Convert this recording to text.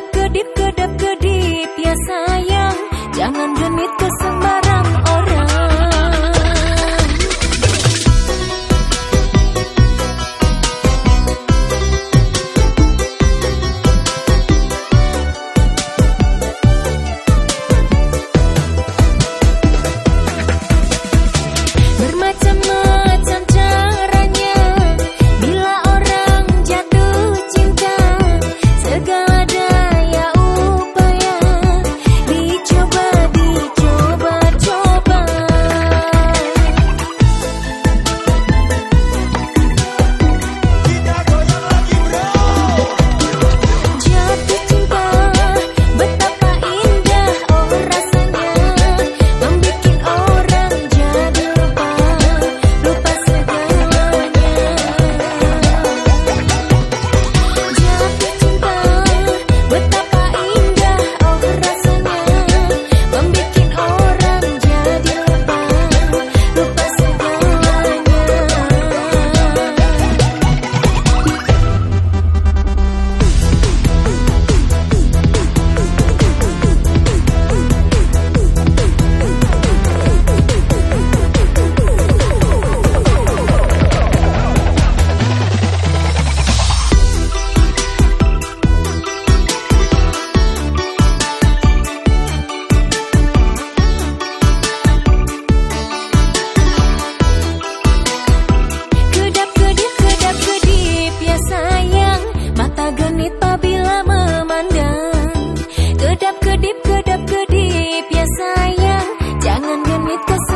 kedap kedip kedap kedip ya sayang. Jangan genit ke sembarang orang. Bermacam with the